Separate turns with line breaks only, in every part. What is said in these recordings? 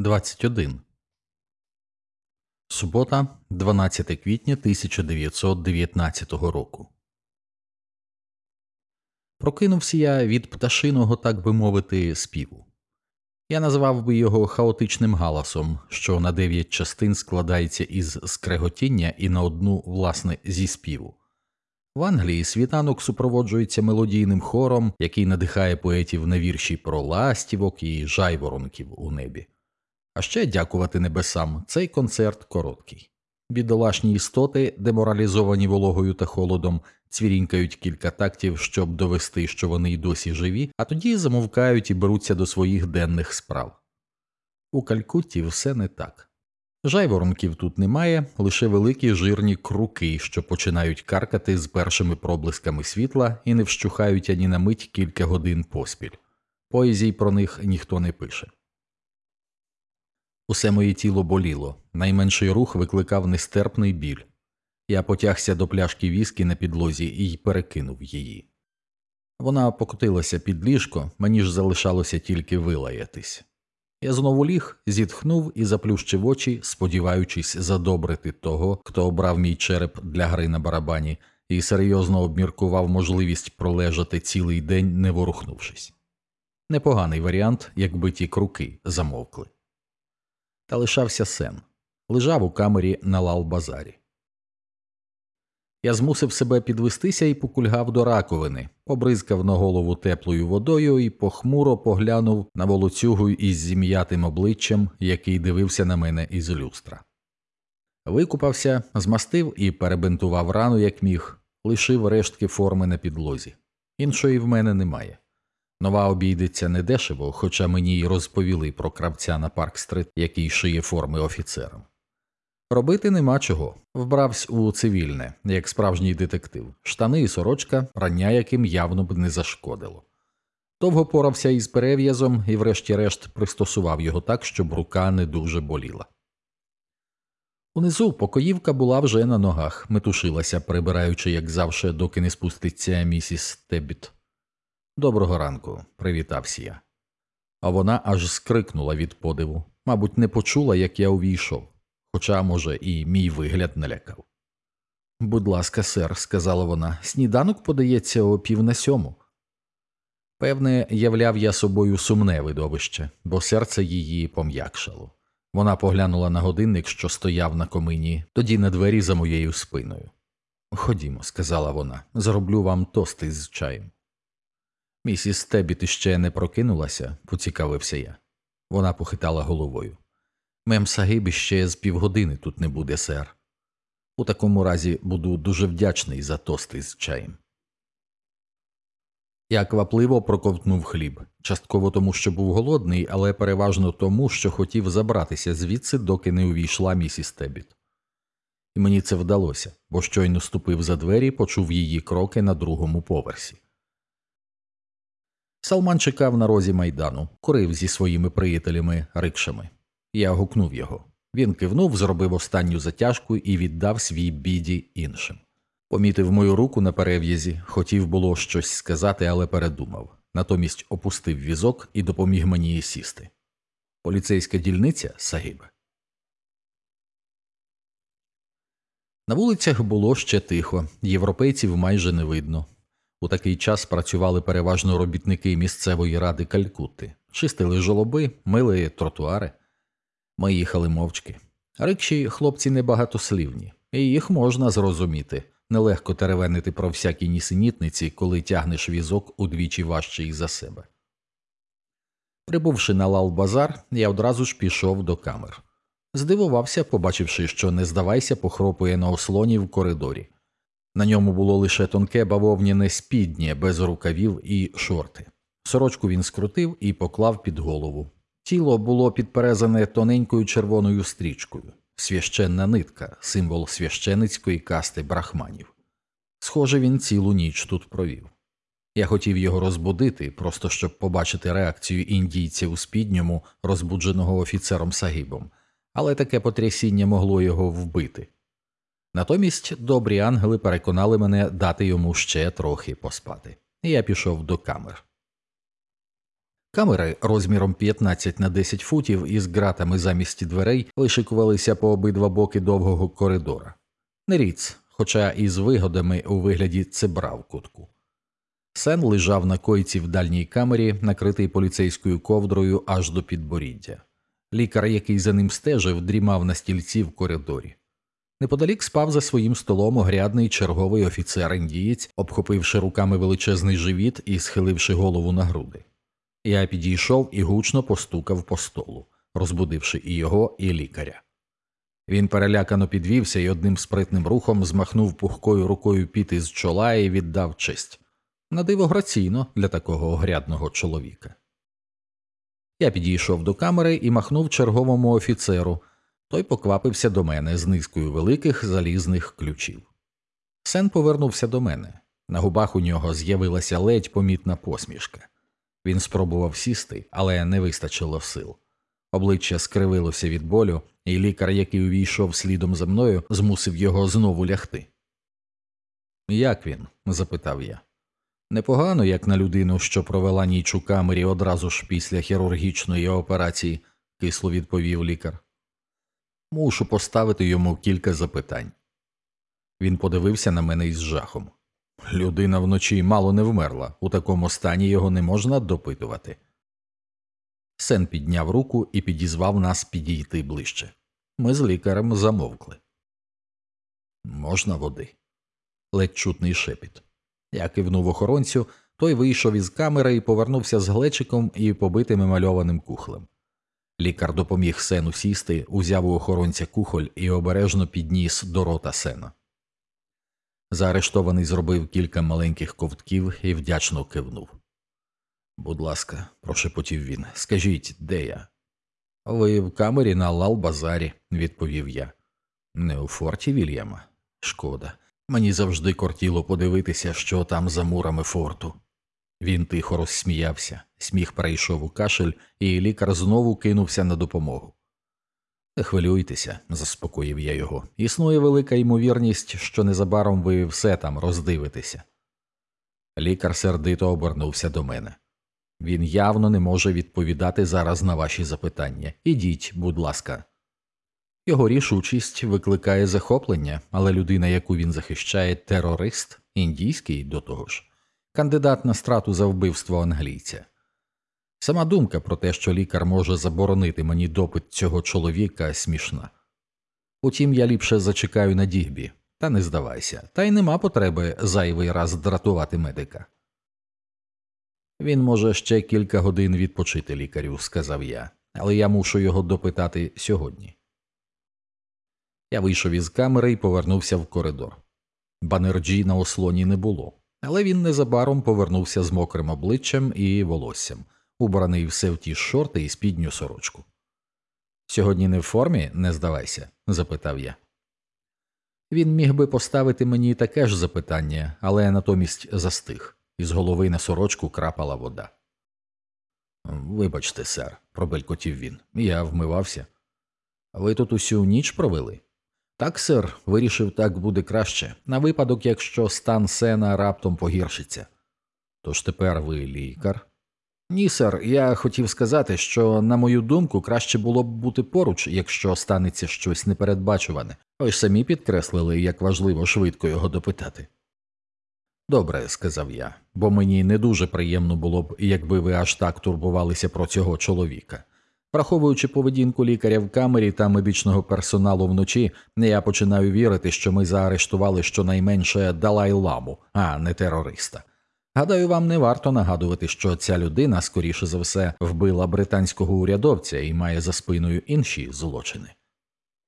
21 Субота, 12 квітня 1919 року. Прокинувся я від пташиного, так би мовити, співу. Я назвав би його хаотичним галасом, що на дев'ять частин складається із скреготіння і на одну, власне, зі співу. В Англії світанок супроводжується мелодійним хором, який надихає поетів на вірші про ластівок і жайворонків у небі. А ще дякувати небесам, цей концерт короткий. Бідолашні істоти, деморалізовані вологою та холодом, цвірінькають кілька тактів, щоб довести, що вони й досі живі, а тоді замовкають і беруться до своїх денних справ. У Калькутті все не так. Жайворонків тут немає, лише великі жирні круки, що починають каркати з першими проблисками світла і не вщухають ані на мить кілька годин поспіль. Поезій про них ніхто не пише. Усе моє тіло боліло, найменший рух викликав нестерпний біль. Я потягся до пляшки віскі на підлозі і перекинув її. Вона покотилася під ліжко, мені ж залишалося тільки вилаятись. Я знову ліг, зітхнув і заплющив очі, сподіваючись задобрити того, хто обрав мій череп для гри на барабані, і серйозно обміркував можливість пролежати цілий день, не ворухнувшись. Непоганий варіант, якби ті круки замовкли. Та лишався сен лежав у камері на лал-базарі. Я змусив себе підвестися і покульгав до раковини, побризкав на голову теплою водою і похмуро поглянув на волоцюгу із зім'ятим обличчям, який дивився на мене із люстра. Викупався, змастив і перебинтував рану, як міг, лишив рештки форми на підлозі. Іншої в мене немає. Нова обійдеться недешево, хоча мені й розповіли про кравця на Парк-стрит, який шиє форми офіцерам. Робити нема чого. Вбравсь у цивільне, як справжній детектив, штани і сорочка, рання яким явно б не зашкодило. Довго порався із перев'язом і, врешті-решт, пристосував його так, щоб рука не дуже боліла. Унизу покоївка була вже на ногах, метушилася, прибираючи, як завше, доки не спуститься місіс Тебіт. Доброго ранку, привітався я. А вона аж скрикнула від подиву, мабуть, не почула, як я увійшов хоча, може, і мій вигляд налякав. Будь ласка, сер, сказала вона, сніданок подається о пів на сьому. Певне, являв я собою сумне видовище, бо серце її пом'якшало. Вона поглянула на годинник, що стояв на комині, тоді на двері за моєю спиною. Ходімо, сказала вона, зроблю вам тости з чаєм. Місіс Тебіт іще не прокинулася, поцікавився я. Вона похитала головою. Мем Сагиб ще з півгодини тут не буде, сер. У такому разі буду дуже вдячний за тости з чаєм. Я квапливо проковтнув хліб, частково тому, що був голодний, але переважно тому, що хотів забратися звідси, доки не увійшла місіс Тебіт. І мені це вдалося, бо щойно ступив за двері, почув її кроки на другому поверсі. Салман чекав на розі майдану, курив зі своїми приятелями рикшами. Я гукнув його. Він кивнув, зробив останню затяжку і віддав свій біді іншим. Помітив мою руку на перев'язі, хотів було щось сказати, але передумав. Натомість опустив візок і допоміг мені сісти. Поліцейська дільниця Сагібе. На вулицях було ще тихо, європейців майже не видно. У такий час працювали переважно робітники місцевої ради Калькутти, чистили жолоби, мили тротуари. Ми їхали мовчки. Рикші хлопці небагатослівні, і їх можна зрозуміти. Нелегко теревенити про всякі нісенітниці, коли тягнеш візок удвічі важчий за себе. Прибувши на лал-базар, я одразу ж пішов до камер. Здивувався, побачивши, що не здавайся, похропує на ослоні в коридорі. На ньому було лише тонке бавовняне спіднє без рукавів і шорти. Сорочку він скрутив і поклав під голову, Тіло було підперезане тоненькою червоною стрічкою, священна нитка, символ священицької касти брахманів. Схоже, він цілу ніч тут провів. Я хотів його розбудити, просто щоб побачити реакцію індійця у спідньому, розбудженого офіцером Сагібом, але таке потрясіння могло його вбити. Натомість добрі ангели переконали мене дати йому ще трохи поспати, і я пішов до камер. Камери розміром 15 на 10 футів із ґратами замість дверей вишикувалися по обидва боки довгого коридора. Не ріц, хоча і з вигодами у вигляді цебра в кутку. Сен лежав на койці в дальній камері, накритий поліцейською ковдрою аж до підборіддя. Лікар, який за ним стежив, дрімав на стільці в коридорі. Неподалік спав за своїм столом огрядний черговий офіцер індієць, обхопивши руками величезний живіт і схиливши голову на груди. Я підійшов і гучно постукав по столу, розбудивши і його, і лікаря. Він перелякано підвівся і одним спритним рухом змахнув пухкою рукою піти з чола і віддав честь. Надиво граційно для такого огрядного чоловіка. Я підійшов до камери і махнув черговому офіцеру. Той поквапився до мене з низкою великих залізних ключів. Сен повернувся до мене. На губах у нього з'явилася ледь помітна посмішка. Він спробував сісти, але не вистачило сил. Обличчя скривилося від болю, і лікар, який увійшов слідом за мною, змусив його знову лягти. Як він? запитав я. Непогано, як на людину, що провела ніч у камері одразу ж після хірургічної операції, кисло відповів лікар. Мушу поставити йому кілька запитань. Він подивився на мене із жахом. Людина вночі мало не вмерла, у такому стані його не можна допитувати. Сен підняв руку і підізвав нас підійти ближче. Ми з лікарем замовкли. Можна води. Ледь чутний шепіт. Я кивнув охоронцю, той вийшов із камери і повернувся з глечиком і побитим емальованим кухлем. Лікар допоміг сену сісти, узяв у охоронця кухоль і обережно підніс до рота сена. Заарештований зробив кілька маленьких ковтків і вдячно кивнув. Будь ласка, прошепотів він, скажіть, де я? Ви в камері на Лал-Базарі, відповів я. Не у форті Вільяма. Шкода. Мені завжди кортіло подивитися, що там за мурами форту. Він тихо розсміявся, сміх перейшов у кашель, і лікар знову кинувся на допомогу. Не хвилюйтеся, заспокоїв я його. Існує велика ймовірність, що незабаром ви все там роздивитеся. Лікар сердито обернувся до мене. Він явно не може відповідати зараз на ваші запитання. Ідіть, будь ласка. Його рішучість викликає захоплення, але людина, яку він захищає, терорист, індійський до того ж, кандидат на страту за вбивство англійця. Сама думка про те, що лікар може заборонити мені допит цього чоловіка, смішна. Утім, я ліпше зачекаю на Дігбі, та не здавайся, та й нема потреби зайвий раз дратувати медика. Він може ще кілька годин відпочити лікарю, сказав я, але я мушу його допитати сьогодні. Я вийшов із камери і повернувся в коридор. Банерджі на ослоні не було, але він незабаром повернувся з мокрим обличчям і волоссям, убраний все в ті шорти і спідню сорочку. Сьогодні не в формі, не здавайся? запитав я. Він міг би поставити мені таке ж запитання, але натомість застиг, із голови на сорочку крапала вода. Вибачте, сер, пробелькотів він, я вмивався. Ви тут усю ніч провели? Так, сер, вирішив, так буде краще, на випадок, якщо стан сена раптом погіршиться. Тож тепер ви лікар? Ні, сер, я хотів сказати, що, на мою думку, краще було б бути поруч, якщо станеться щось непередбачуване. Ви ж самі підкреслили, як важливо швидко його допитати. Добре, сказав я, бо мені не дуже приємно було б, якби ви аж так турбувалися про цього чоловіка. Враховуючи поведінку лікаря в камері та медичного персоналу вночі, я починаю вірити, що ми заарештували щонайменше Далай ламу, а не терориста. Гадаю, вам не варто нагадувати, що ця людина, скоріше за все, вбила британського урядовця і має за спиною інші злочини.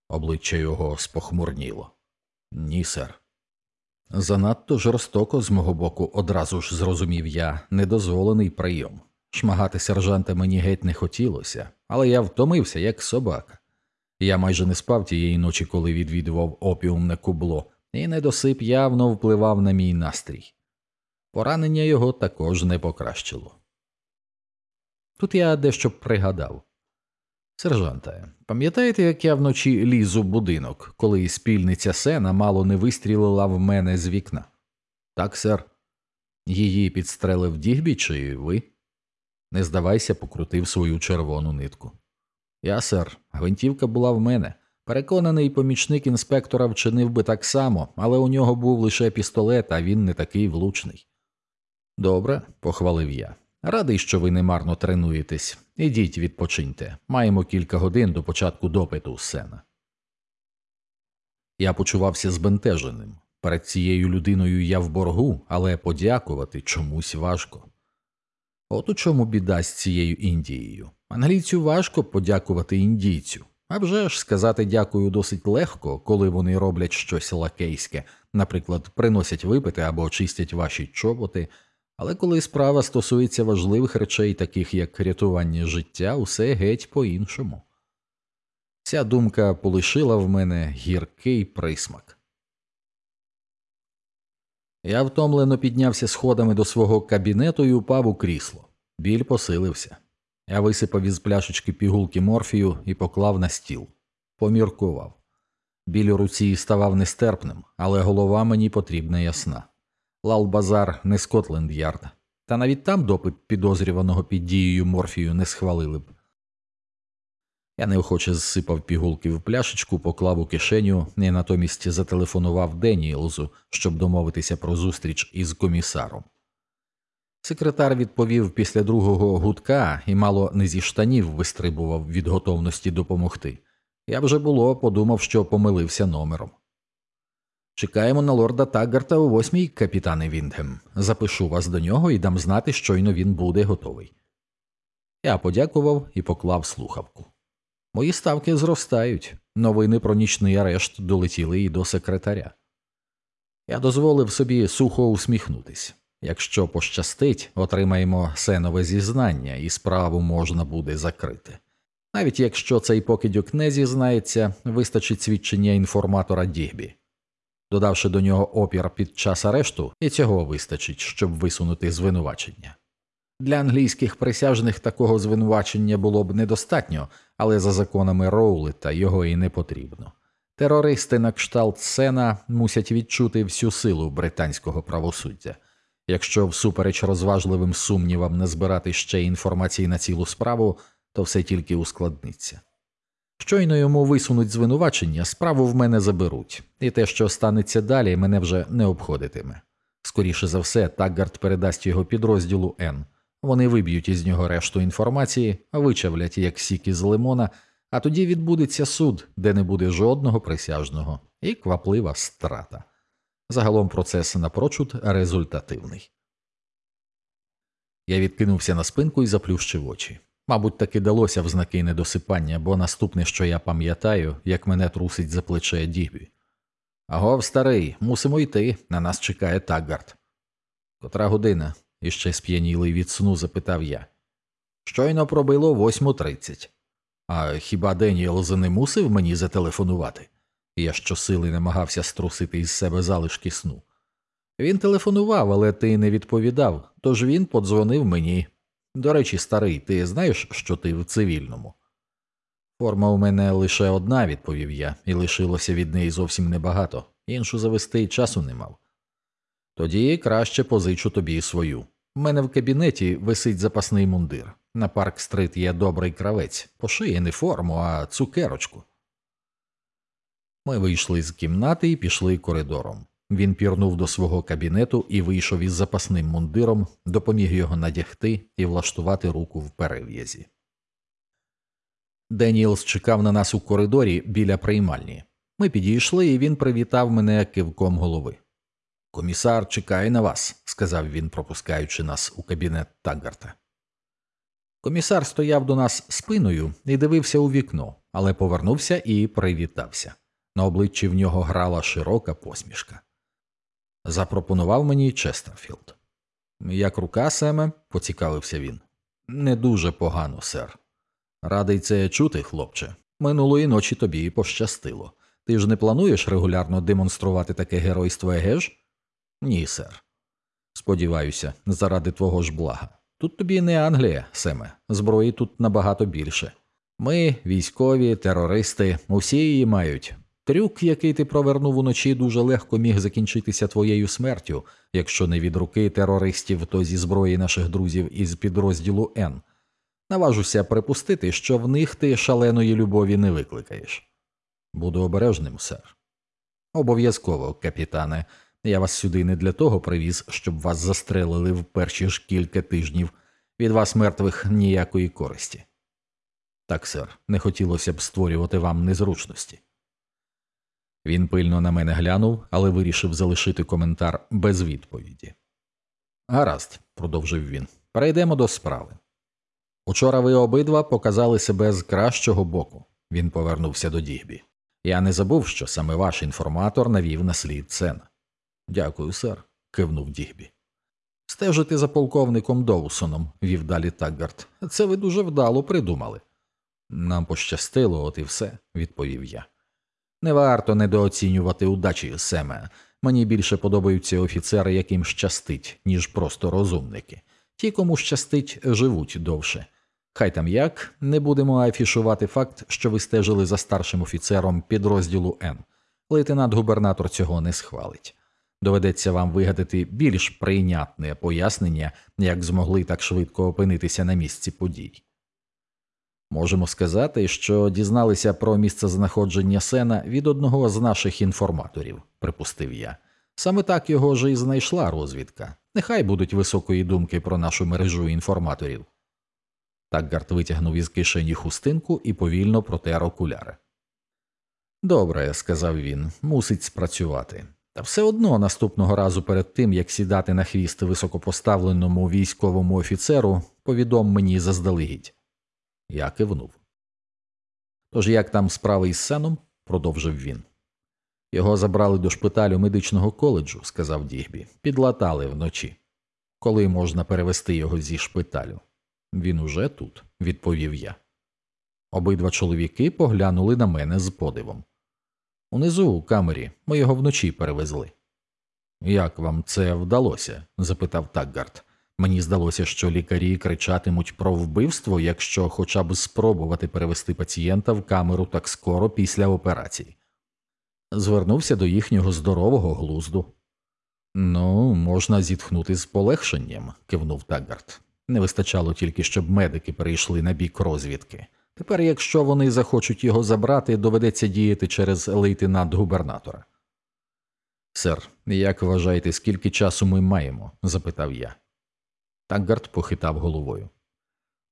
Обличчя його спохмурніло. Ні, сер. Занадто жорстоко з мого боку одразу ж зрозумів я недозволений прийом. Шмагати сержанта мені геть не хотілося, але я втомився, як собака. Я майже не спав тієї ночі, коли відвідував опіумне кубло, і недосип явно впливав на мій настрій. Поранення його також не покращило. Тут я дещо пригадав. Сержанте, пам'ятаєте, як я вночі ліз у будинок, коли спільниця сена мало не вистрілила в мене з вікна? Так, сер. Її підстрелив дігбі, чи ви? Не здавайся, покрутив свою червону нитку. Я, сер, гвинтівка була в мене. Переконаний помічник інспектора вчинив би так само, але у нього був лише пістолет, а він не такий влучний. Добре, похвалив я. Радий, що ви немарно тренуєтесь. Ідіть, відпочиньте. Маємо кілька годин до початку допиту сена. Я почувався збентеженим. Перед цією людиною я в боргу, але подякувати чомусь важко. От у чому біда з цією Індією. Англійцю важко подякувати індійцю. А вже ж сказати дякую досить легко, коли вони роблять щось лакейське, наприклад, приносять випити або чистять ваші чоботи. Але коли справа стосується важливих речей, таких як рятування життя, усе геть по іншому. Ця думка полишила в мене гіркий присмак. Я втомлено піднявся сходами до свого кабінету і упав у крісло. Біль посилився. Я висипав із пляшечки пігулки морфію і поклав на стіл. Поміркував. Біль у руці ставав нестерпним, але голова мені потрібна ясна. Лал Базар не Скотленд Ярд, та навіть там допит підозрюваного під дією морфію не схвалили б. Я неохоче зсипав пігулки в пляшечку, поклав у кишеню і натомість зателефонував Деніелзу, щоб домовитися про зустріч із комісаром. Секретар відповів після другого гудка і мало не зі штанів вистрибував від готовності допомогти. Я вже було подумав, що помилився номером. Чекаємо на лорда Таггарта о восьмій, капітане Віндгем. Запишу вас до нього і дам знати, щойно він буде готовий. Я подякував і поклав слухавку. Мої ставки зростають. Новини про нічний арешт долетіли і до секретаря. Я дозволив собі сухо усміхнутись. Якщо пощастить, отримаємо сенове зізнання, і справу можна буде закрити. Навіть якщо цей покидьок не зізнається, вистачить свідчення інформатора Дігбі. Додавши до нього опір під час арешту, і цього вистачить, щоб висунути звинувачення. Для англійських присяжних такого звинувачення було б недостатньо, але за законами Роулета його і не потрібно. Терористи на кшталт Сена мусять відчути всю силу британського правосуддя. Якщо всупереч розважливим сумнівам не збирати ще інформації на цілу справу, то все тільки ускладниться. Щойно йому висунуть звинувачення, справу в мене заберуть, і те, що станеться далі, мене вже не обходитиме. Скоріше за все, Таггард передасть його підрозділу Н. Вони виб'ють із нього решту інформації, вичавлять як сік із лимона, а тоді відбудеться суд, де не буде жодного присяжного, і кваплива страта. Загалом процес напрочуд результативний. Я відкинувся на спинку і заплющив очі. Мабуть, таки далося в знаки недосипання, бо наступне, що я пам'ятаю, як мене трусить за плече Дігбі. Агов, старий, мусимо йти, на нас чекає Таггард. Котра година? Іще сп'янілий від сну запитав я. Щойно пробило восьму тридцять. А хіба Деніелз не мусив мені зателефонувати? Я щосили намагався струсити із себе залишки сну. Він телефонував, але ти не відповідав, тож він подзвонив мені. До речі, старий, ти знаєш, що ти в цивільному? Форма у мене лише одна, відповів я, і лишилося від неї зовсім небагато, іншу завести часу не мав. Тоді краще позичу тобі свою. У мене в кабінеті висить запасний мундир. На парк стрит є добрий кравець, пошиє не форму, а цукерочку. Ми вийшли з кімнати і пішли коридором. Він пірнув до свого кабінету і вийшов із запасним мундиром, допоміг його надягти і влаштувати руку в перев'язі. Деніелс чекав на нас у коридорі біля приймальні. Ми підійшли, і він привітав мене кивком голови. Комісар чекає на вас, сказав він, пропускаючи нас у кабінет Таггарта. Комісар стояв до нас спиною і дивився у вікно, але повернувся і привітався. На обличчі в нього грала широка посмішка. Запропонував мені Честерфілд. Як рука, Семе, поцікавився він. Не дуже погано, сер. Радий це чути, хлопче. Минулої ночі тобі пощастило. Ти ж не плануєш регулярно демонструвати таке геройство, еге ж? Ні, сер. Сподіваюся, заради твого ж блага. Тут тобі не Англія, Семе, зброї тут набагато більше. Ми, військові, терористи, усі її мають. Трюк, який ти провернув уночі, дуже легко міг закінчитися твоєю смертю, якщо не від руки терористів, то зі зброї наших друзів із підрозділу Н. Наважуся припустити, що в них ти шаленої любові не викликаєш. Буду обережним, сер. Обов'язково, капітане. Я вас сюди не для того привіз, щоб вас застрелили в перші ж кілька тижнів. Від вас мертвих ніякої користі. Так, сер, не хотілося б створювати вам незручності. Він пильно на мене глянув, але вирішив залишити коментар без відповіді. Гаразд, продовжив він, перейдемо до справи. Учора ви обидва показали себе з кращого боку. Він повернувся до Дігбі. Я не забув, що саме ваш інформатор навів на слід Сена. Дякую, сер, кивнув Дігбі. Стежити за полковником Доусоном, вів далі Таггарт. Це ви дуже вдало придумали. Нам пощастило, от і все, відповів я. Не варто недооцінювати удачі Семе. Мені більше подобаються офіцери, яким щастить, ніж просто розумники. Ті, кому щастить, живуть довше. Хай там як, не будемо афішувати факт, що ви стежили за старшим офіцером підрозділу Н. Лейтенант губернатор цього не схвалить. Доведеться вам вигадати більш прийнятне пояснення, як змогли так швидко опинитися на місці подій. Можемо сказати, що дізналися про місце знаходження сена від одного з наших інформаторів, припустив я. Саме так його ж і знайшла розвідка. Нехай будуть високої думки про нашу мережу інформаторів. Такгард витягнув із кишені хустинку і повільно протер окуляри. Добре, сказав він, мусить спрацювати. Та все одно наступного разу перед тим, як сідати на хвіст високопоставленому військовому офіцеру, повідом мені заздалегідь. Я кивнув. Тож як там справи із сеном? продовжив він. Його забрали до шпиталю медичного коледжу, сказав Дігбі, підлатали вночі. Коли можна перевести його зі шпиталю? Він уже тут, відповів я. Обидва чоловіки поглянули на мене з подивом. Унизу у камері ми його вночі перевезли. Як вам це вдалося? запитав Такгард. Мені здалося, що лікарі кричатимуть про вбивство, якщо хоча б спробувати перевести пацієнта в камеру так скоро після операції. Звернувся до їхнього здорового глузду. Ну, можна зітхнути з полегшенням, кивнув Таггарт. Не вистачало тільки, щоб медики перейшли на бік розвідки. Тепер, якщо вони захочуть його забрати, доведеться діяти через лейтенант губернатора. Сер, як вважаєте, скільки часу ми маємо? запитав я. Такгард похитав головою.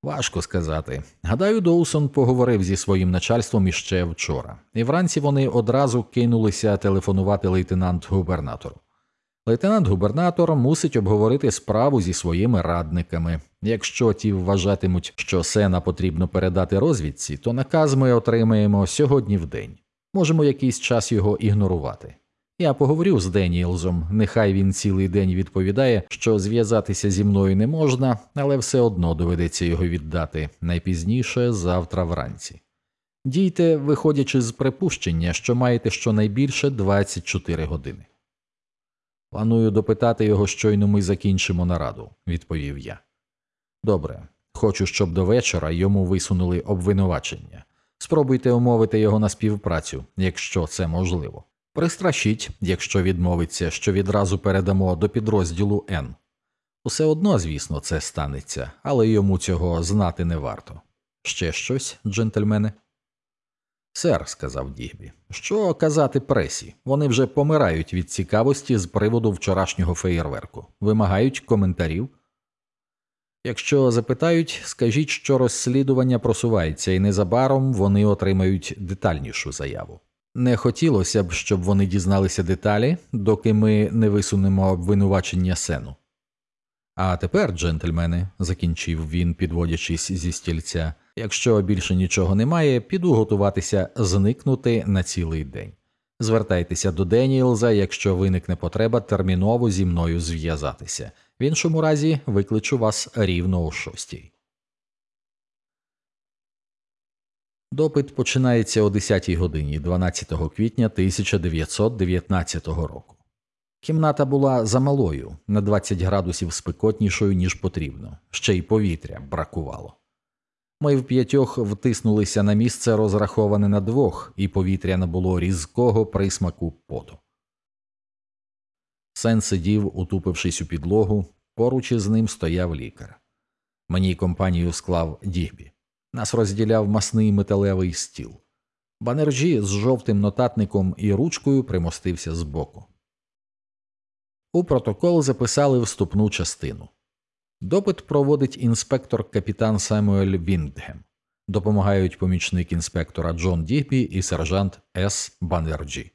Важко сказати. Гадаю, Доусон поговорив зі своїм начальством іще вчора, і вранці вони одразу кинулися телефонувати лейтенант губернатору. Лейтенант губернатор мусить обговорити справу зі своїми радниками. Якщо ті вважатимуть, що сена потрібно передати розвідці, то наказ ми отримаємо сьогодні в день. Можемо якийсь час його ігнорувати. Я поговорю з Деніелзом, нехай він цілий день відповідає, що зв'язатися зі мною не можна, але все одно доведеться його віддати найпізніше завтра вранці. Дійте, виходячи з припущення, що маєте щонайбільше 24 години. Планую допитати його, щойно ми закінчимо нараду, відповів я. Добре, хочу, щоб до вечора йому висунули обвинувачення. Спробуйте умовити його на співпрацю, якщо це можливо. Пристрашіть, якщо відмовиться, що відразу передамо до підрозділу Н. Усе одно, звісно, це станеться, але йому цього знати не варто. Ще щось, джентльмени? Сер, сказав Дігбі, що казати пресі? Вони вже помирають від цікавості з приводу вчорашнього феєрверку, вимагають коментарів. Якщо запитають, скажіть, що розслідування просувається, і незабаром вони отримають детальнішу заяву. Не хотілося б, щоб вони дізналися деталі, доки ми не висунемо обвинувачення сену. А тепер, джентльмени, закінчив він, підводячись зі стільця, якщо більше нічого немає, піду готуватися зникнути на цілий день. Звертайтеся до Деніелза, якщо виникне потреба терміново зі мною зв'язатися. В іншому разі викличу вас рівно о шостій. Допит починається о 10 годині 12 квітня 1919 року. Кімната була замалою на 20 градусів спекотнішою, ніж потрібно, ще й повітря бракувало. Ми в п'ятьох втиснулися на місце, розраховане на двох, і повітря набуло різкого присмаку поту. Сен сидів, утупившись у підлогу, поруч із ним стояв лікар. Мені компанію склав Дігбі. Нас розділяв масний металевий стіл. Банерджі з жовтим нотатником і ручкою примостився збоку. У протокол записали вступну частину. Допит проводить інспектор капітан Самуель Віндгем. Допомагають помічник інспектора Джон Дігбі і сержант С. Банерджі.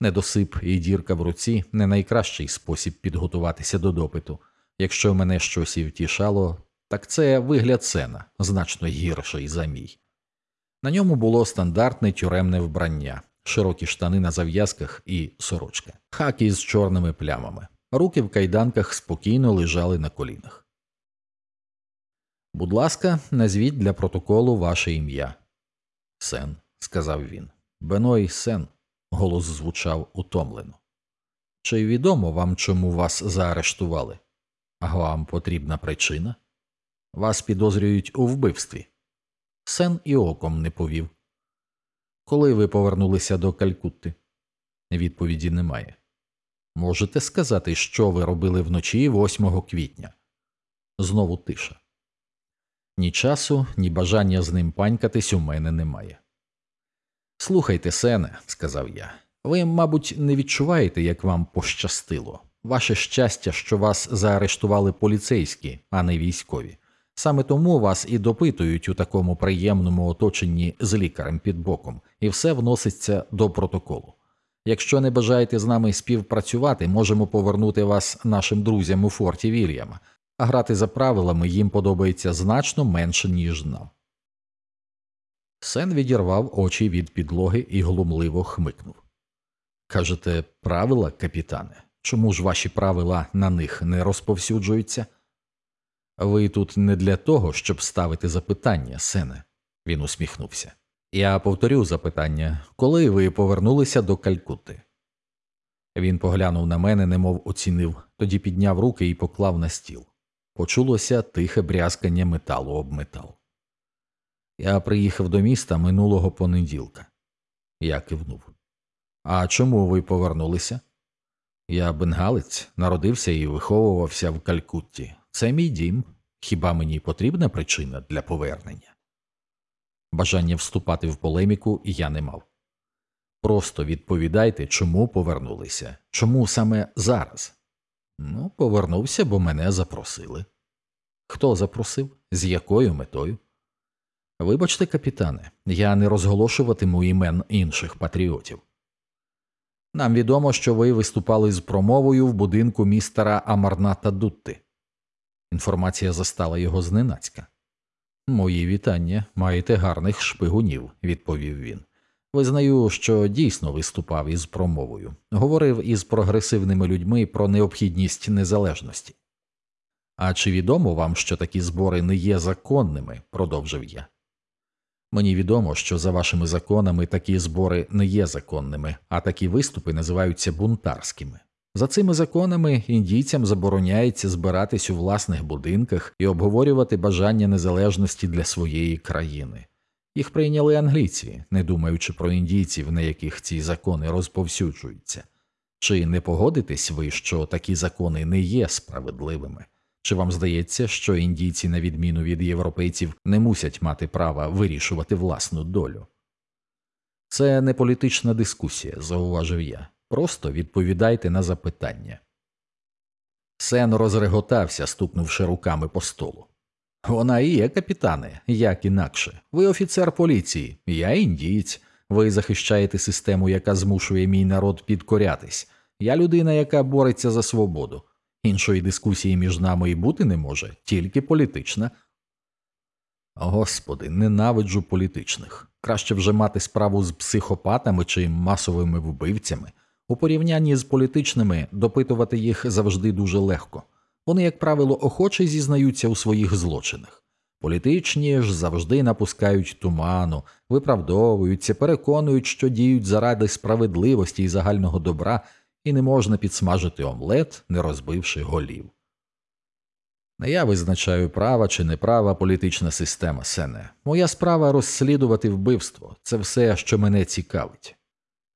Недосип і дірка в руці не найкращий спосіб підготуватися до допиту. Якщо мене щось і втішало, так це вигляд сена, значно гірший за мій. На ньому було стандартне тюремне вбрання, широкі штани на зав'язках і сорочка, хаки з чорними плямами, руки в кайданках спокійно лежали на колінах. Будь ласка, назвіть для протоколу ваше ім'я. Сен, сказав він. Беной Сен. Голос звучав утомлено. Чи відомо вам, чому вас заарештували? А вам потрібна причина? Вас підозрюють у вбивстві. Сен і оком не повів. Коли ви повернулися до Калькутти? Відповіді немає. Можете сказати, що ви робили вночі 8 квітня? Знову тиша. Ні часу, ні бажання з ним панькатись у мене немає. Слухайте, Сене, сказав я, ви, мабуть, не відчуваєте, як вам пощастило. Ваше щастя, що вас заарештували поліцейські, а не військові. Саме тому вас і допитують у такому приємному оточенні з лікарем під боком, і все вноситься до протоколу. Якщо не бажаєте з нами співпрацювати, можемо повернути вас нашим друзям у форті Вільяма, а грати за правилами їм подобається значно менше, ніж нам. Сен відірвав очі від підлоги і глумливо хмикнув. Кажете, правила, капітане? Чому ж ваші правила на них не розповсюджуються? Ви тут не для того, щоб ставити запитання, сене, він усміхнувся. Я повторю запитання, коли ви повернулися до Калькутти? Він поглянув на мене, немов оцінив, тоді підняв руки і поклав на стіл. Почулося тихе брязкання металу об метал. Я приїхав до міста минулого понеділка. Я кивнув. А чому ви повернулися? Я бенгалець, народився і виховувався в Калькутті. Це мій дім. Хіба мені потрібна причина для повернення? Бажання вступати в полеміку я не мав. Просто відповідайте, чому повернулися, чому саме зараз? Ну, повернувся, бо мене запросили. Хто запросив? З якою метою? Вибачте, капітане, я не розголошуватиму імен інших патріотів. Нам відомо, що ви виступали з промовою в будинку містера Амарната Дутти. Інформація застала його зненацька. Мої вітання, маєте гарних шпигунів, відповів він. Визнаю, що дійсно виступав із промовою, говорив із прогресивними людьми про необхідність незалежності. А чи відомо вам, що такі збори не є законними? продовжив я. Мені відомо, що за вашими законами такі збори не є законними, а такі виступи називаються бунтарськими. За цими законами індійцям забороняється збиратись у власних будинках і обговорювати бажання незалежності для своєї країни. Їх прийняли англійці, не думаючи про індійців, на яких ці закони розповсюджуються. Чи не погодитесь ви, що такі закони не є справедливими? Чи вам здається, що індійці, на відміну від європейців, не мусять мати права вирішувати власну долю? Це не політична дискусія, зауважив я. Просто відповідайте на запитання. Сен розреготався, стукнувши руками по столу. Вона і є, капітане, як інакше. Ви офіцер поліції, я індієць. Ви захищаєте систему, яка змушує мій народ підкорятись. Я людина, яка бореться за свободу. Іншої дискусії між нами і бути не може, тільки політична. Господи, ненавиджу політичних. Краще вже мати справу з психопатами чи масовими вбивцями. У порівнянні з політичними допитувати їх завжди дуже легко. Вони, як правило, охоче зізнаються у своїх злочинах. Політичні ж завжди напускають туману, виправдовуються, переконують, що діють заради справедливості і загального добра, і не можна підсмажити омлет, не розбивши голів. Не я визначаю права чи неправа політична система Сене. Моя справа розслідувати вбивство. Це все, що мене цікавить.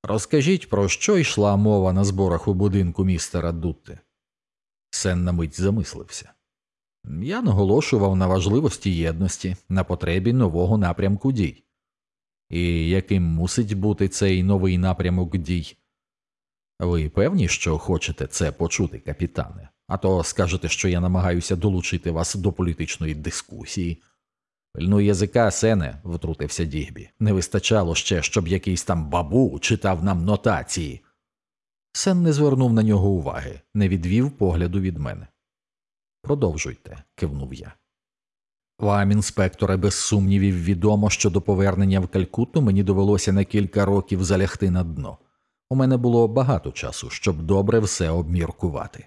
Розкажіть, про що йшла мова на зборах у будинку містера Дутте. Сен на мить замислився. Я наголошував на важливості єдності, на потребі нового напрямку дій. І яким мусить бути цей новий напрямок дій? Ви певні, що хочете це почути, капітане? А то скажете, що я намагаюся долучити вас до політичної дискусії. Пильну язика, сене, втрутився Дігбі. Не вистачало ще, щоб якийсь там бабу читав нам нотації. Сен не звернув на нього уваги, не відвів погляду від мене. Продовжуйте, кивнув я. Вам, інспекторе, без сумнівів відомо, що до повернення в Калькутту мені довелося на кілька років залягти на дно. У мене було багато часу, щоб добре все обміркувати.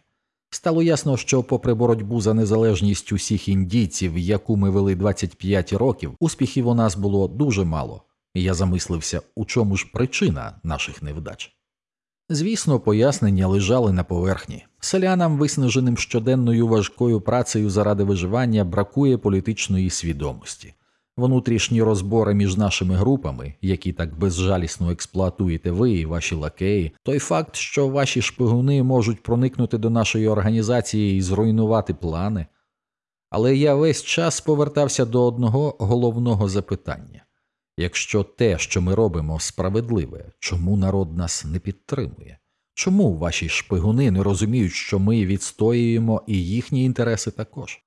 Стало ясно, що, попри боротьбу за незалежність усіх індійців, яку ми вели 25 років, успіхів у нас було дуже мало, і я замислився, у чому ж причина наших невдач. Звісно, пояснення лежали на поверхні. Селянам, виснаженим щоденною важкою працею заради виживання, бракує політичної свідомості. Внутрішні розбори між нашими групами, які так безжалісно експлуатуєте ви і ваші лакеї, той факт, що ваші шпигуни можуть проникнути до нашої організації і зруйнувати плани. Але я весь час повертався до одного головного запитання якщо те, що ми робимо, справедливе, чому народ нас не підтримує? Чому ваші шпигуни не розуміють, що ми відстоюємо і їхні інтереси також?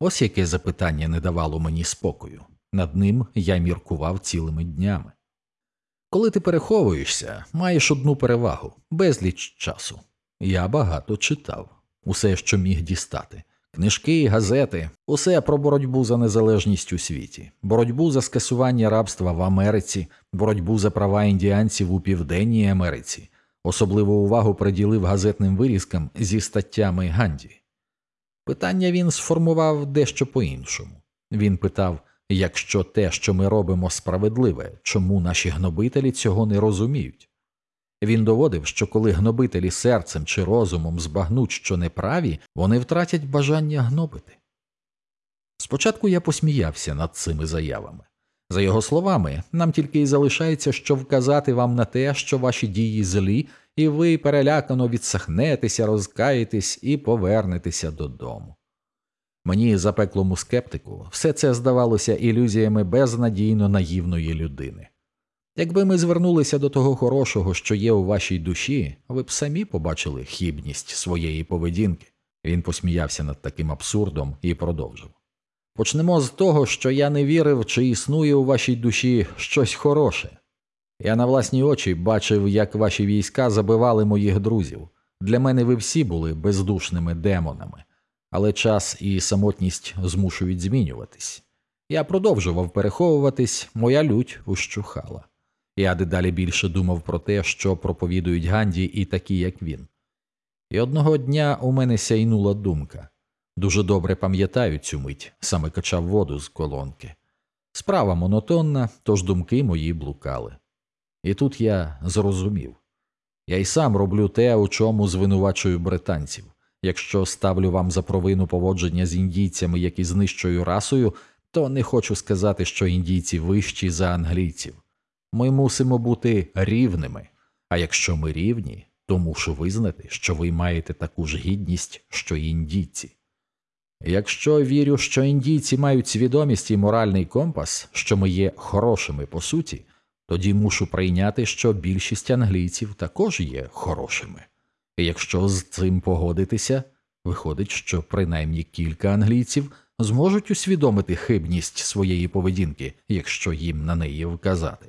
Ось яке запитання не давало мені спокою. Над ним я міркував цілими днями. Коли ти переховуєшся, маєш одну перевагу безліч часу. Я багато читав усе, що міг дістати. Книжки, газети, усе про боротьбу за незалежність у світі, боротьбу за скасування рабства в Америці, боротьбу за права індіанців у Південній Америці, особливу увагу приділив газетним вирізкам зі статтями Ганді. Питання він сформував дещо по іншому. Він питав якщо те, що ми робимо, справедливе, чому наші гнобителі цього не розуміють? Він доводив, що коли гнобителі серцем чи розумом збагнуть, що неправі, вони втратять бажання гнобити. Спочатку я посміявся над цими заявами. За його словами, нам тільки й залишається, що вказати вам на те, що ваші дії злі, і ви перелякано відсахнетеся, розкаєтесь і повернетеся додому. Мені, запеклому скептику, все це здавалося ілюзіями безнадійно наївної людини. Якби ми звернулися до того хорошого, що є у вашій душі, ви б самі побачили хібність своєї поведінки. Він посміявся над таким абсурдом і продовжив. Почнемо з того, що я не вірив, чи існує у вашій душі щось хороше. Я на власні очі бачив, як ваші війська забивали моїх друзів. Для мене ви всі були бездушними демонами, але час і самотність змушують змінюватись. Я продовжував переховуватись, моя лють ущухала. Я дедалі більше думав про те, що проповідують Ганді і такі, як він. І одного дня у мене сяйнула думка дуже добре пам'ятаю цю мить, саме качав воду з колонки. Справа монотонна, тож думки мої блукали. І тут я зрозумів я й сам роблю те, у чому звинувачую британців. Якщо ставлю вам за провину поводження з індійцями, як і з нижчою расою, то не хочу сказати, що індійці вищі за англійців. Ми мусимо бути рівними, а якщо ми рівні, то мушу визнати, що ви маєте таку ж гідність, що й індійці. Якщо вірю, що індійці мають свідомість і моральний компас, що ми є хорошими по суті, тоді мушу прийняти, що більшість англійців також є хорошими. Якщо з цим погодитися, виходить, що принаймні кілька англійців зможуть усвідомити хибність своєї поведінки, якщо їм на неї вказати.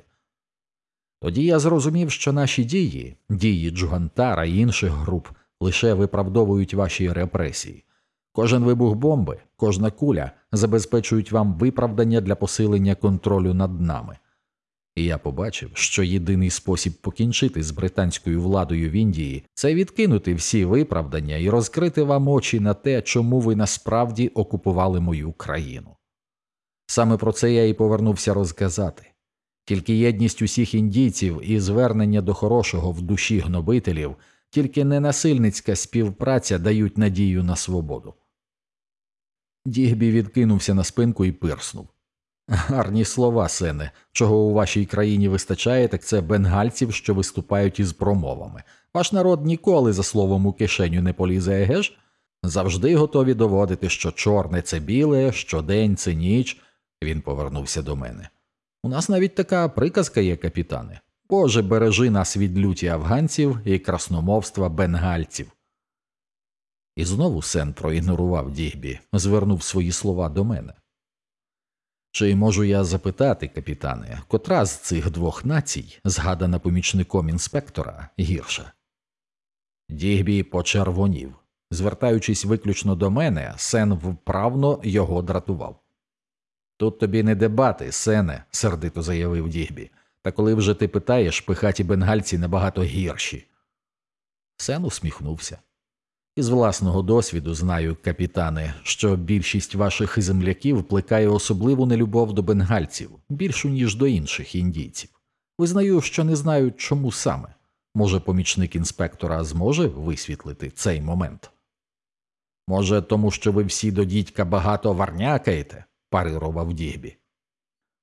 Тоді я зрозумів, що наші дії, дії Джугантара і інших груп, лише виправдовують ваші репресії. Кожен вибух бомби, кожна куля забезпечують вам виправдання для посилення контролю над нами. І я побачив, що єдиний спосіб покінчити з британською владою в Індії це відкинути всі виправдання і розкрити вам очі на те, чому ви насправді окупували мою країну. Саме про це я і повернувся розказати. Тільки єдність усіх індійців і звернення до хорошого в душі гнобителів, тільки ненасильницька співпраця дають надію на свободу. Дігбі відкинувся на спинку і пирснув. Гарні слова, сене. Чого у вашій країні вистачає, так це бенгальців, що виступають із промовами. Ваш народ ніколи за словом у кишеню не полізе, еге ж? Завжди готові доводити, що чорне це біле, що день це ніч. Він повернувся до мене. У нас навіть така приказка є, капітане. Боже, бережи нас від люті афганців і красномовства бенгальців. І знову Сен проігнорував Дігбі, звернув свої слова до мене. Чи можу я запитати, капітане, котра з цих двох націй, згадана помічником інспектора, гірша? Дігбі почервонів. Звертаючись виключно до мене, Сен вправно його дратував. Тут тобі не дебати, Сене, сердито заявив Дігбі. Та коли вже ти питаєш, пихаті бенгальці набагато гірші. Сен усміхнувся. Із власного досвіду знаю, капітане, що більшість ваших земляків плекає особливу нелюбов до бенгальців, більшу, ніж до інших індійців. Визнаю, що не знаю, чому саме. Може, помічник інспектора зможе висвітлити цей момент? Може, тому що ви всі до дідька багато варнякаєте, парирував Дігбі.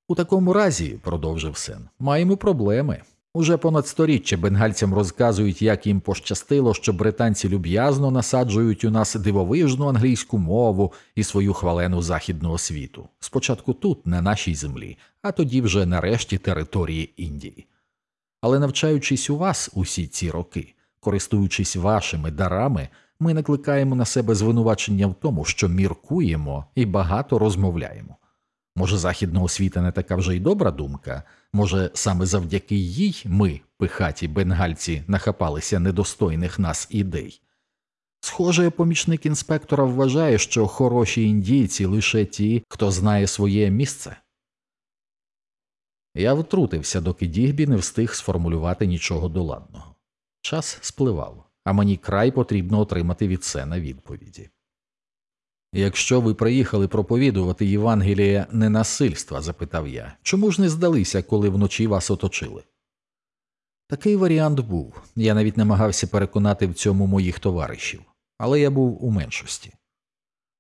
У такому разі, продовжив син, маємо проблеми. Уже понад сторіччя бенгальцям розказують, як їм пощастило, що британці люб'язно насаджують у нас дивовижну англійську мову і свою хвалену західну освіту. Спочатку тут, на нашій землі, а тоді вже нарешті території Індії. Але навчаючись у вас усі ці роки, користуючись вашими дарами, ми накликаємо на себе звинувачення в тому, що міркуємо і багато розмовляємо. Може, західна освіта не така вже й добра думка, може, саме завдяки їй ми, пихаті бенгальці, нахапалися недостойних нас ідей. Схоже, помічник інспектора вважає, що хороші індійці лише ті, хто знає своє місце. Я втрутився, доки Дігбі не встиг сформулювати нічого доладного. Час спливав, а мені край потрібно отримати від Сена відповіді. Якщо ви приїхали проповідувати Євангеліє ненасильства, запитав я, чому ж не здалися, коли вночі вас оточили? Такий варіант був. Я навіть намагався переконати в цьому моїх товаришів, але я був у меншості.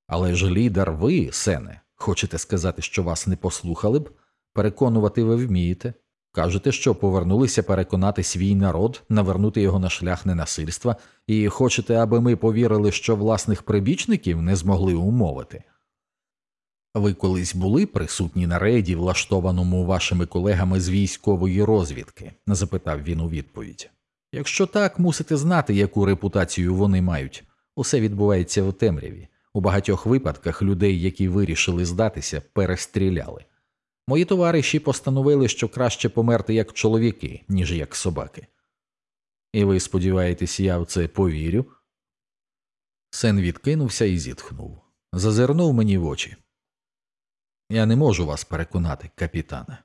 Але ж лідер, ви, Сене, хочете сказати, що вас не послухали б, переконувати ви вмієте. Кажете, що повернулися переконати свій народ, навернути його на шлях ненасильства, і хочете, аби ми повірили, що власних прибічників не змогли умовити. Ви колись були присутні на рейді, влаштованому вашими колегами з військової розвідки? запитав він у відповідь. Якщо так, мусите знати, яку репутацію вони мають. Усе відбувається в темряві. У багатьох випадках людей, які вирішили здатися, перестріляли. Мої товариші постановили, що краще померти як чоловіки, ніж як собаки. І ви сподіваєтесь, я в це повірю? Сен відкинувся і зітхнув. Зазирнув мені в очі. Я не можу вас переконати, капітане.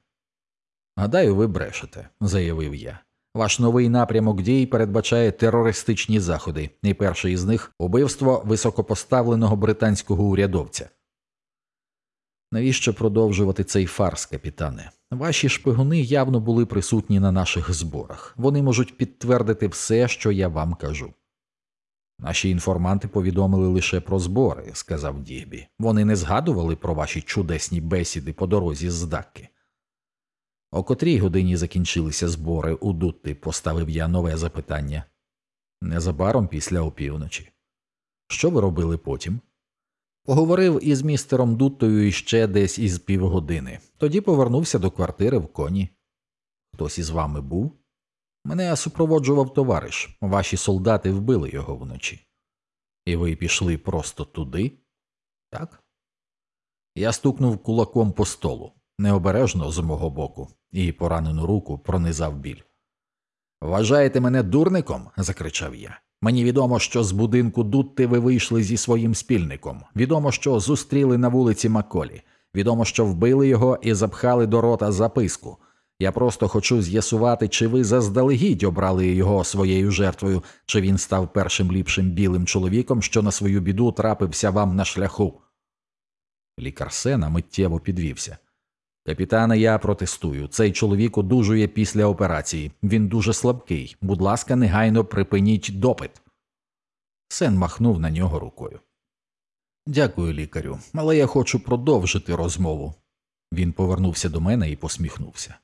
Гадаю, ви брешете, заявив я. Ваш новий напрямок дій передбачає терористичні заходи, і перший із них убивство високопоставленого британського урядовця. Навіщо продовжувати цей фарс, капітане? Ваші шпигуни явно були присутні на наших зборах. Вони можуть підтвердити все, що я вам кажу. Наші інформанти повідомили лише про збори, сказав Дігбі. Вони не згадували про ваші чудесні бесіди по дорозі з Дакки. О котрій годині закінчилися збори у Дутти, поставив я нове запитання. Незабаром після опівночі. Що ви робили потім? Поговорив із містером Дуттою іще десь із півгодини, тоді повернувся до квартири в коні. Хтось із вами був? Мене супроводжував товариш, ваші солдати вбили його вночі. І ви пішли просто туди? Так? Я стукнув кулаком по столу, необережно з мого боку, і поранену руку пронизав біль. Вважаєте мене дурником? закричав я. Мені відомо, що з будинку Дутти ви вийшли зі своїм спільником. Відомо, що зустріли на вулиці Маколі. Відомо, що вбили його і запхали до рота записку. Я просто хочу з'ясувати, чи ви заздалегідь обрали його своєю жертвою, чи він став першим ліпшим білим чоловіком, що на свою біду трапився вам на шляху. Лікар Сена миттєво підвівся. Капітане, я протестую. Цей чоловік одужує після операції. Він дуже слабкий. Будь ласка, негайно припиніть допит. Сен махнув на нього рукою. Дякую, лікарю, але я хочу продовжити розмову. Він повернувся до мене і посміхнувся.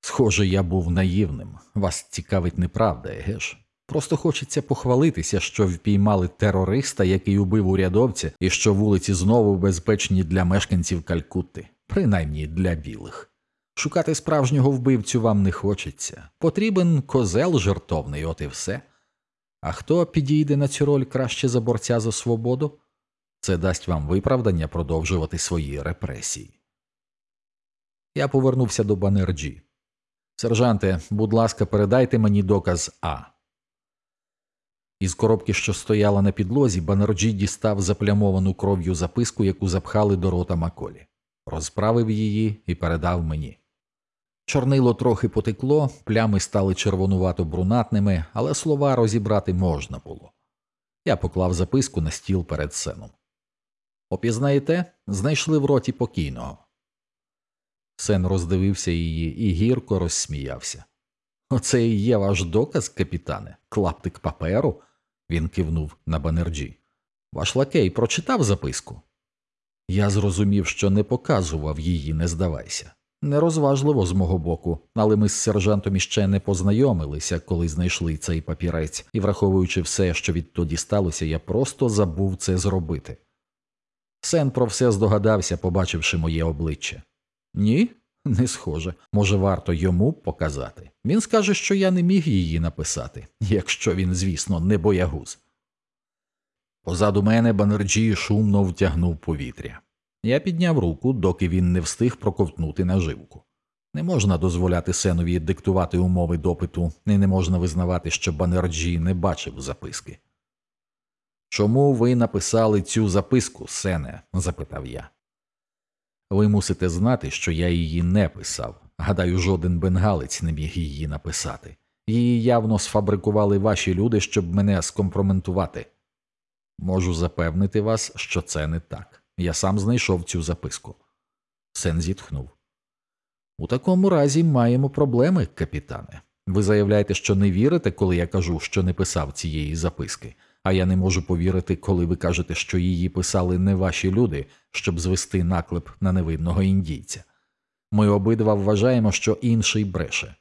Схоже, я був наївним. Вас цікавить неправда, еге ж? Просто хочеться похвалитися, що впіймали терориста, який убив урядовця, і що вулиці знову безпечні для мешканців Калькутти, принаймні для білих. Шукати справжнього вбивцю вам не хочеться. Потрібен козел жертовний, от і все. А хто підійде на цю роль краще за борця за свободу? Це дасть вам виправдання продовжувати свої репресії. Я повернувся до Банерджі. Сержанте, будь ласка, передайте мені доказ А. Із коробки, що стояла на підлозі, Банерджі дістав заплямовану кров'ю записку, яку запхали до рота Маколі, розправив її і передав мені. Чорнило трохи потекло, плями стали червонувато брунатними, але слова розібрати можна було. Я поклав записку на стіл перед сеном. Опізнаєте, знайшли в роті покійного. Сен роздивився її і гірко розсміявся. Оце і є ваш доказ, капітане, клаптик паперу. Він кивнув на банерджі. Ваш лакей прочитав записку. Я зрозумів, що не показував її, не здавайся. Нерозважливо з мого боку, але ми з сержантом іще не познайомилися, коли знайшли цей папірець, і, враховуючи все, що відтоді сталося, я просто забув це зробити. Сен про все здогадався, побачивши моє обличчя. Ні, не схоже. Може, варто йому показати. Він скаже, що я не міг її написати, якщо він, звісно, не боягуз. Позаду мене Банерджі шумно втягнув повітря. Я підняв руку, доки він не встиг проковтнути наживку. Не можна дозволяти Сенові диктувати умови допиту, і не можна визнавати, що Банерджі не бачив записки. Чому ви написали цю записку, Сене? запитав я. Ви мусите знати, що я її не писав. Гадаю, жоден бенгалець не міг її написати. Її явно сфабрикували ваші люди, щоб мене скомпроментувати. Можу запевнити вас, що це не так. Я сам знайшов цю записку. Сен зітхнув. У такому разі маємо проблеми, капітане. Ви заявляєте, що не вірите, коли я кажу, що не писав цієї записки а я не можу повірити, коли ви кажете, що її писали не ваші люди, щоб звести наклеп на невинного індійця. Ми обидва вважаємо, що інший бреше.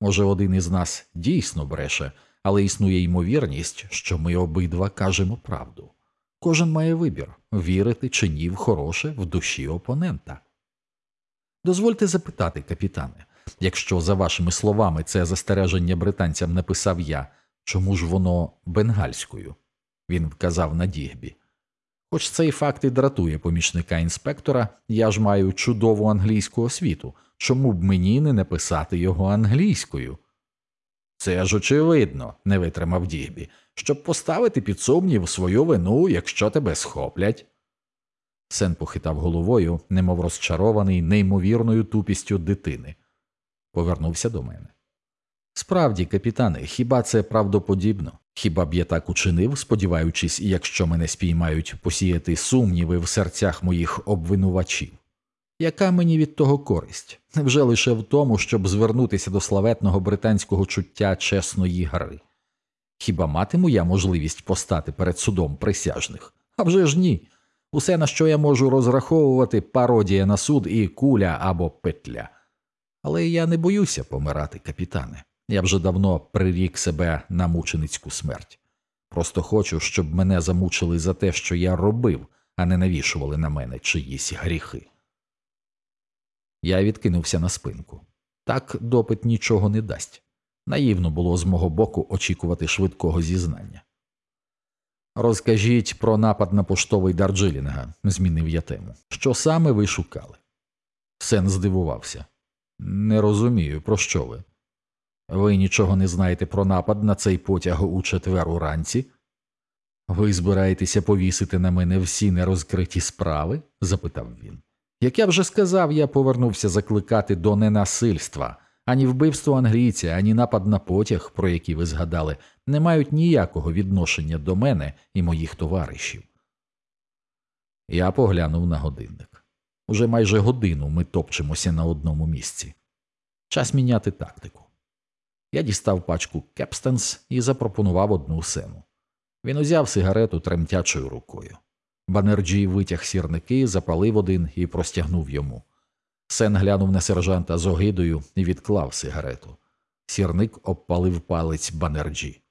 Може, один із нас дійсно бреше, але існує ймовірність, що ми обидва кажемо правду. Кожен має вибір вірити чи ні в хороше в душі опонента. Дозвольте запитати, капітане, якщо, за вашими словами, це застереження британцям написав я, чому ж воно бенгальською? він вказав на дігбі. Хоч цей факт і дратує помічника інспектора, я ж маю чудову англійську освіту, чому б мені не написати його англійською? Це ж очевидно, не витримав дігбі, щоб поставити під сумнів свою вину, якщо тебе схоплять. Сен похитав головою, немов розчарований неймовірною тупістю дитини. Повернувся до мене. Справді, капітане, хіба це правдоподібно? Хіба б я так учинив, сподіваючись, якщо мене спіймають посіяти сумніви в серцях моїх обвинувачів? Яка мені від того користь? Невже лише в тому, щоб звернутися до славетного британського чуття чесної гри? Хіба матиму я можливість постати перед судом присяжних? А вже ж ні. Усе, на що я можу розраховувати, пародія на суд і куля або петля. Але я не боюся помирати, капітане. Я вже давно прирік себе на мученицьку смерть. Просто хочу, щоб мене замучили за те, що я робив, а не навішували на мене чиїсь гріхи. Я відкинувся на спинку. Так допит нічого не дасть. Наївно було з мого боку очікувати швидкого зізнання. Розкажіть про напад на поштовий Дарджилінга, змінив я тему. Що саме ви шукали? Сен здивувався. Не розумію, про що ви. Ви нічого не знаєте про напад на цей потяг у четвер уранці? Ви збираєтеся повісити на мене всі нерозкриті справи? запитав він. Як я вже сказав, я повернувся закликати до ненасильства, ані вбивство англійця, ані напад на потяг, про які ви згадали, не мають ніякого відношення до мене і моїх товаришів. Я поглянув на годинник. Уже майже годину ми топчемося на одному місці. Час міняти тактику. Я дістав пачку Кепстенс і запропонував одну Сену. Він узяв сигарету тремтячою рукою. Банерджі витяг сірники, запалив один і простягнув йому. Сен глянув на сержанта з огидою і відклав сигарету. Сірник обпалив палець Банерджі.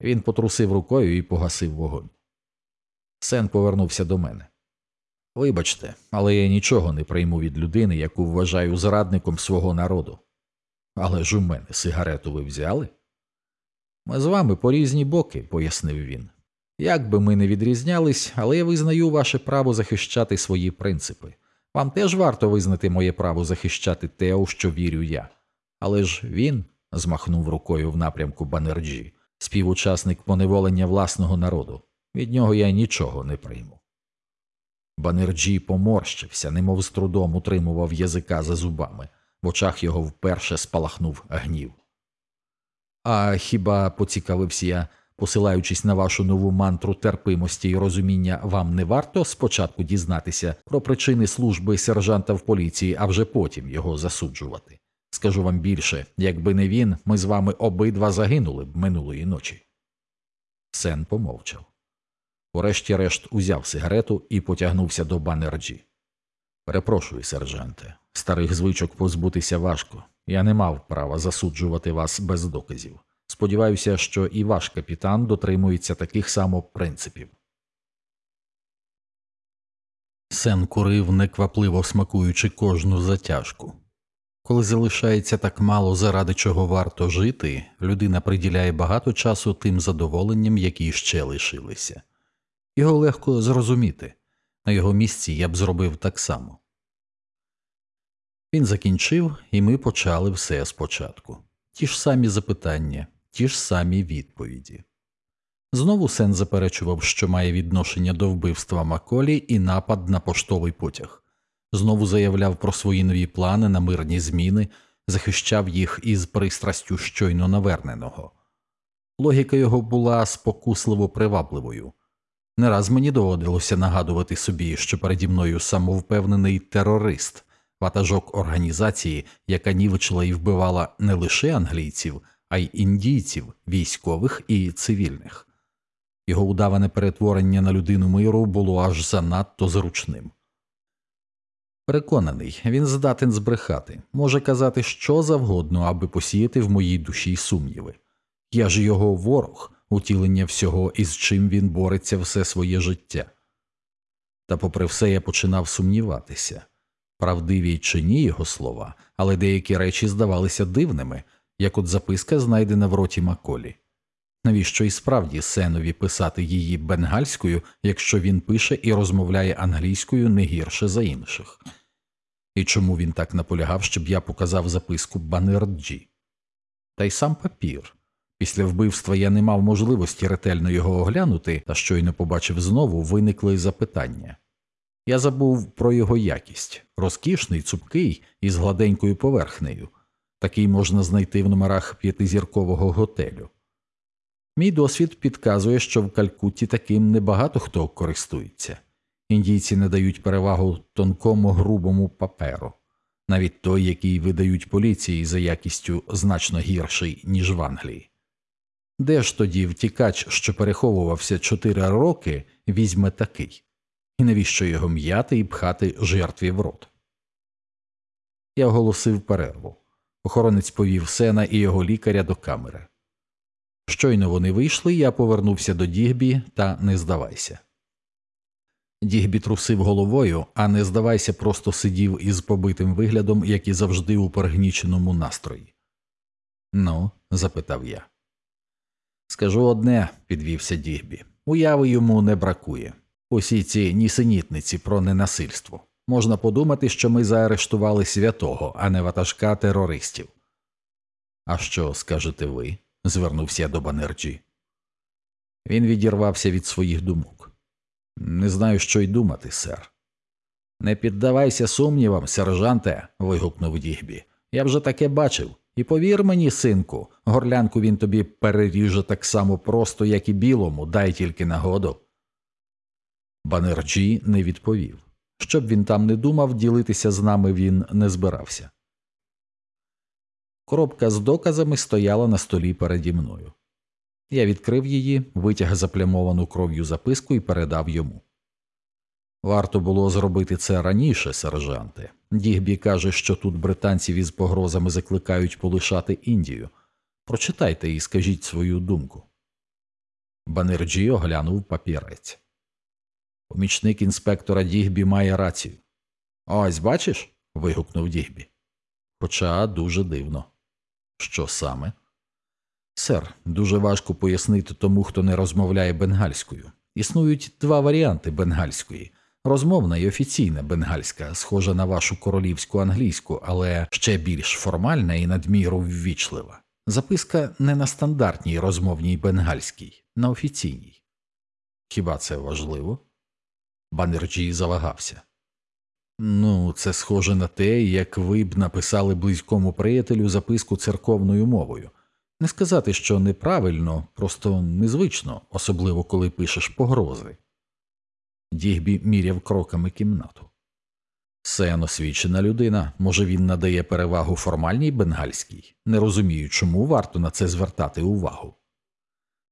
Він потрусив рукою і погасив вогонь. Сен повернувся до мене. Вибачте, але я нічого не прийму від людини, яку вважаю зрадником свого народу. Але ж у мене сигарету ви взяли? Ми з вами по різні боки, пояснив він. Як би ми не відрізнялись, але я визнаю ваше право захищати свої принципи. Вам теж варто визнати моє право захищати те, у що вірю я. Але ж він змахнув рукою в напрямку Банерджі, співучасник поневолення власного народу. Від нього я нічого не прийму. Банерджі поморщився, немов з трудом утримував язика за зубами, в очах його вперше спалахнув гнів. А хіба поцікавився я, посилаючись на вашу нову мантру терпимості і розуміння, вам не варто спочатку дізнатися про причини служби сержанта в поліції, а вже потім його засуджувати? Скажу вам більше, якби не він, ми з вами обидва загинули б минулої ночі. Сен помовчав. Урешті-решт узяв сигарету і потягнувся до банерджі. Перепрошую, сержанте, старих звичок позбутися важко. Я не мав права засуджувати вас без доказів. Сподіваюся, що і ваш капітан дотримується таких само принципів. Сен курив, неквапливо смакуючи кожну затяжку. Коли залишається так мало, заради чого варто жити, людина приділяє багато часу тим задоволенням, які ще лишилися. Його легко зрозуміти на його місці я б зробив так само. Він закінчив, і ми почали все спочатку. Ті ж самі запитання, ті ж самі відповіді. Знову Сен заперечував, що має відношення до вбивства Маколі і напад на поштовий потяг, знову заявляв про свої нові плани на мирні зміни, захищав їх із пристрастю щойно наверненого. Логіка його була спокусливо привабливою. Не раз мені доводилося нагадувати собі, що переді мною самовпевнений терорист, ватажок організації, яка нівечила і вбивала не лише англійців, а й індійців, військових і цивільних. Його удаване перетворення на людину миру було аж занадто зручним. Переконаний, він здатен збрехати, може казати що завгодно, аби посіяти в моїй душі сумніви. Я ж його ворог, утілення всього, із чим він бореться все своє життя. Та, попри все, я починав сумніватися правдиві чи ні його слова, але деякі речі здавалися дивними, як от записка, знайдена в роті Маколі. Навіщо і справді Сенові писати її бенгальською, якщо він пише і розмовляє англійською не гірше за інших? І чому він так наполягав, щоб я показав записку Банерджі? Та й сам папір. Після вбивства я не мав можливості ретельно його оглянути, та щойно побачив знову, виникли запитання. Я забув про його якість розкішний, цупкий і з гладенькою поверхнею. Такий можна знайти в номерах п'ятизіркового готелю. Мій досвід підказує, що в Калькутті таким небагато хто користується. Індійці не дають перевагу тонкому грубому паперу, навіть той, який видають поліції за якістю значно гірший, ніж в Англії. Де ж тоді втікач, що переховувався чотири роки, візьме такий, і навіщо його м'яти і пхати жертві в рот? Я оголосив перерву. Охоронець повів сена і його лікаря до камери. Щойно вони вийшли, я повернувся до Дігбі та не здавайся. Дігбі трусив головою, а Не-Здавайся просто сидів із побитим виглядом, як і завжди у пригніченому настрої. Ну, запитав я. Скажу одне, підвівся Дігбі. Уяви йому не бракує. Усі ці нісенітниці про ненасильство. Можна подумати, що ми заарештували святого, а не ватажка терористів. А що скажете ви? звернувся до Банерджі. Він відірвався від своїх думок. Не знаю, що й думати, сер. Не піддавайся сумнівам, сержанте. вигукнув Дігбі. Я вже таке бачив. І повір мені, синку, горлянку він тобі переріже так само просто, як і білому, дай тільки нагоду. Банерджі не відповів. Що б він там не думав, ділитися з нами він не збирався. Коробка з доказами стояла на столі переді мною. Я відкрив її, витяг заплямовану кров'ю записку і передав йому. Варто було зробити це раніше, сержанте. Дігбі каже, що тут британців із погрозами закликають полишати Індію. Прочитайте і скажіть свою думку. Банерджі оглянув папірець. Помічник інспектора Дігбі має рацію. Ось бачиш? вигукнув Дігбі. Хоча дуже дивно. Що саме? Сер, дуже важко пояснити тому, хто не розмовляє бенгальською. Існують два варіанти бенгальської розмовна і офіційна бенгальська, схожа на вашу королівську англійську, але ще більш формальна і надміру ввічлива. Записка не на стандартній розмовній бенгальській, на офіційній. Хіба це важливо? Банерджі завагався. Ну, це схоже на те, як ви б написали близькому приятелю записку церковною мовою. Не сказати, що неправильно, просто незвично, особливо коли пишеш погрози. Дігбі міряв кроками кімнату. Сен освічена людина, може, він надає перевагу формальній бенгальській, не розумію, чому варто на це звертати увагу.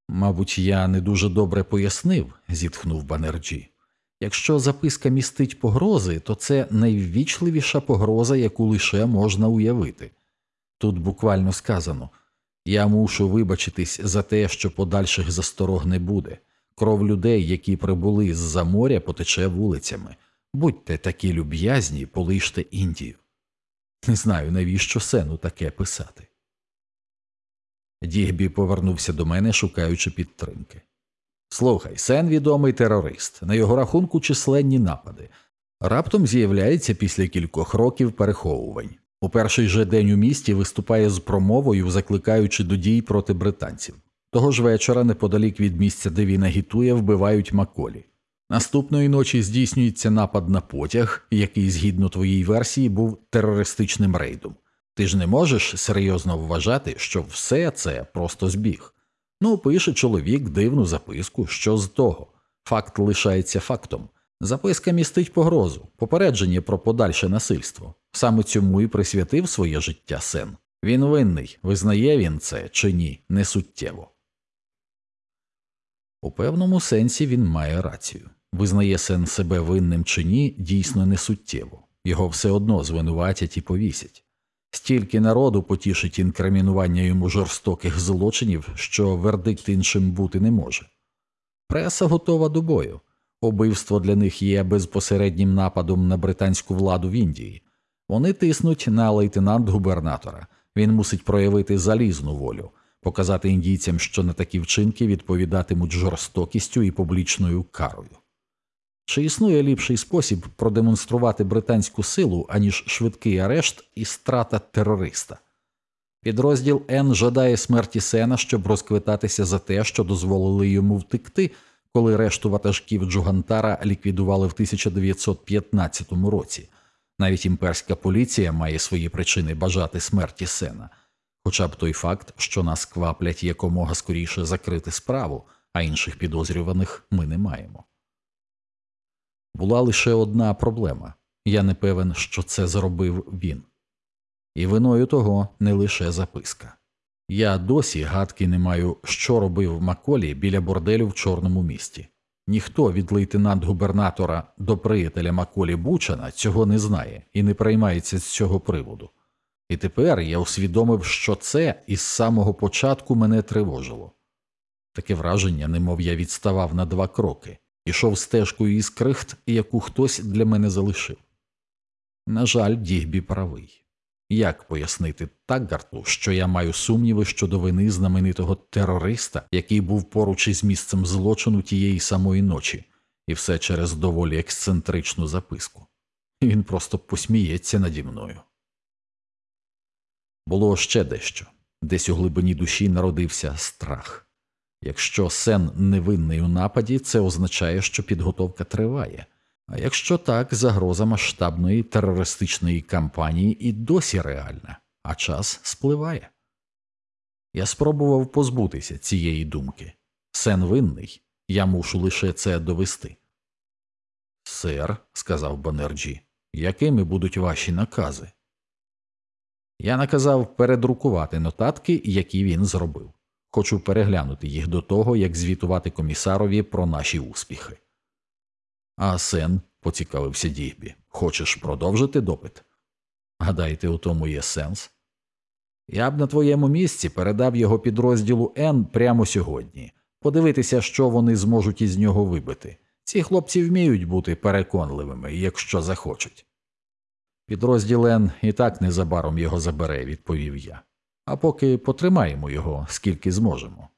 Мабуть, я не дуже добре пояснив, зітхнув Банерджі. Якщо записка містить погрози, то це найввічливіша погроза, яку лише можна уявити. Тут буквально сказано я мушу вибачитись за те, що подальших засторог не буде. Кров людей, які прибули з за моря, потече вулицями. Будьте такі люб'язні, полиште Індію. Не знаю, навіщо сену таке писати. Дігбі повернувся до мене, шукаючи підтримки. Слухай, Сен відомий терорист, на його рахунку численні напади. Раптом з'являється після кількох років переховувань. У перший же день у місті виступає з промовою, закликаючи до дій проти британців. Того ж вечора, неподалік від місця, де він агітує, вбивають Маколі. Наступної ночі здійснюється напад на потяг, який, згідно твоїй версії, був терористичним рейдом. Ти ж не можеш серйозно вважати, що все це просто збіг. Ну, пише чоловік дивну записку, що з того. Факт лишається фактом. Записка містить погрозу, попередження про подальше насильство. Саме цьому і присвятив своє життя сен. Він винний, визнає він це чи ні, не суттєво. У певному сенсі він має рацію. Визнає сен себе винним чи ні, дійсно не суттєво. Його все одно звинуватять і повісять. Стільки народу потішить інкримінування йому жорстоких злочинів, що вердикт іншим бути не може. Преса готова до бою. Убивство для них є безпосереднім нападом на британську владу в Індії. Вони тиснуть на лейтенант губернатора. Він мусить проявити залізну волю, показати індійцям, що на такі вчинки відповідатимуть жорстокістю і публічною карою. Чи існує ліпший спосіб продемонструвати британську силу, аніж швидкий арешт і страта терориста? Підрозділ Н жадає смерті Сена, щоб розквитатися за те, що дозволили йому втекти, коли решту ватажків Джугантара ліквідували в 1915 році. Навіть імперська поліція має свої причини бажати смерті Сена, хоча б той факт, що нас кваплять якомога скоріше закрити справу, а інших підозрюваних ми не маємо. Була лише одна проблема я не певен, що це зробив він. І виною того не лише записка. Я досі гадки не маю, що робив Маколі біля борделю в чорному місті. Ніхто від лейтенант губернатора до приятеля Маколі Бучана цього не знає і не приймається з цього приводу. І тепер я усвідомив, що це із самого початку мене тривожило. Таке враження, немов я відставав на два кроки, ішов стежкою із крихт, яку хтось для мене залишив. На жаль, Дігбі правий. Як пояснити Таггарту, що я маю сумніви щодо вини знаменитого терориста, який був поруч із місцем злочину тієї самої ночі, і все через доволі ексцентричну записку? Він просто посміється наді мною. Було ще дещо десь у глибині душі народився страх. Якщо сен невинний у нападі, це означає, що підготовка триває. А якщо так, загроза масштабної терористичної кампанії і досі реальна, а час спливає. Я спробував позбутися цієї думки. Сен винний, я мушу лише це довести. Сер, сказав Банерджі, якими будуть ваші накази? Я наказав передрукувати нотатки, які він зробив. Хочу переглянути їх до того, як звітувати комісарові про наші успіхи. А Сен поцікавився Дігбі. Хочеш продовжити допит? Гадаєте, у тому є сенс? Я б на твоєму місці передав його підрозділу Н прямо сьогодні, подивитися, що вони зможуть із нього вибити. Ці хлопці вміють бути переконливими, якщо захочуть. Підрозділ Н і так незабаром його забере, відповів я. А поки потримаємо його, скільки зможемо.